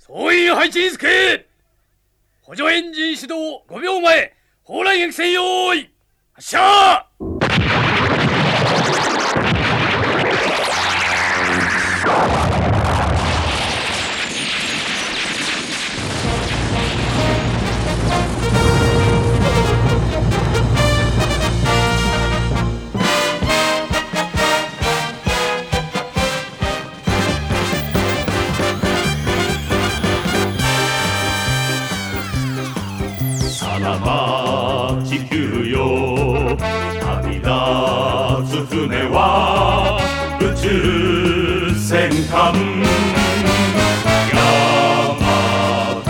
総員配置につけ補助エンジン始動5秒前砲雷撃戦用意発射!さらば地球よ旅立つ船は宇宙戦艦。ヤマト。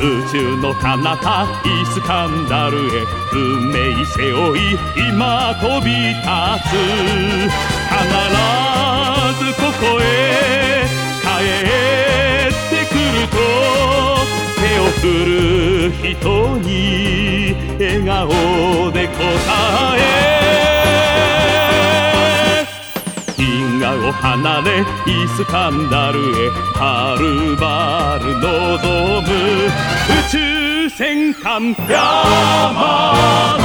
宇宙の彼方イスカンダルへ運命背負い今飛び立つ。必ず手を振る人に笑顔で答え。銀河を離れイスカンダルへはるばる望む。宇宙戦艦ヤマト。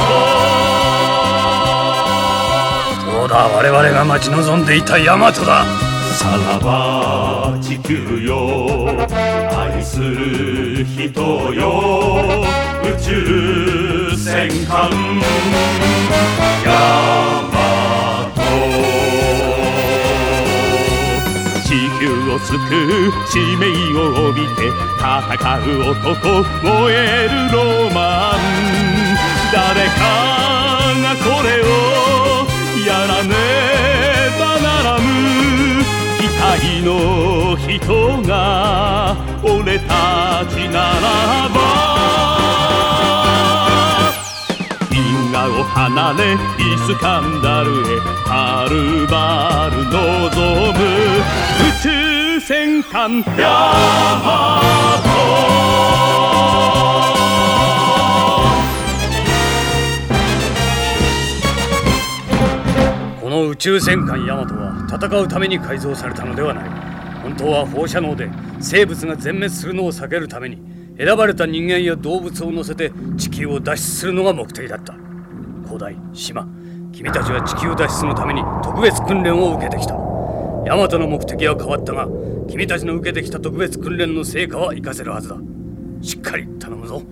そうだ我々が待ち望んでいたヤマトだ。さらば地球よ。愛する人よ。宇宙戦艦。ヤマト。地球を救う使命を帯びて戦う男燃えるロマン。誰かがこれを期待の人が俺たちならば銀河を離れイスカンダルへはるばる望む宇宙戦艦ヤマトの宇宙戦艦ヤマトは戦うために改造されたのではない。本当は放射能で生物が全滅するのを避けるために選ばれた人間や動物を乗せて地球を脱出するのが目的だった。古代島君たちは地球脱出のために特別訓練を受けてきた。ヤマトの目的は変わったが君たちの受けてきた特別訓練の成果は活かせるはずだ。しっかり頼むぞ。